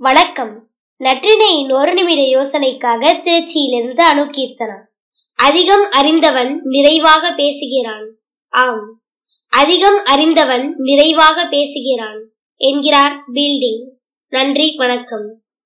வணக்கம். நற்றினையின் ஒரு நிமிட யோசனைக்காக திருச்சியிலிருந்து அணுகீர்த்தனா அதிகம் அறிந்தவன் நிறைவாக பேசுகிறான். ஆம். அதிகம் அறிந்தவன் நிறைவாக பேசுகிறான் என்கிறார் பீல்டிங். நன்றி வணக்கம்.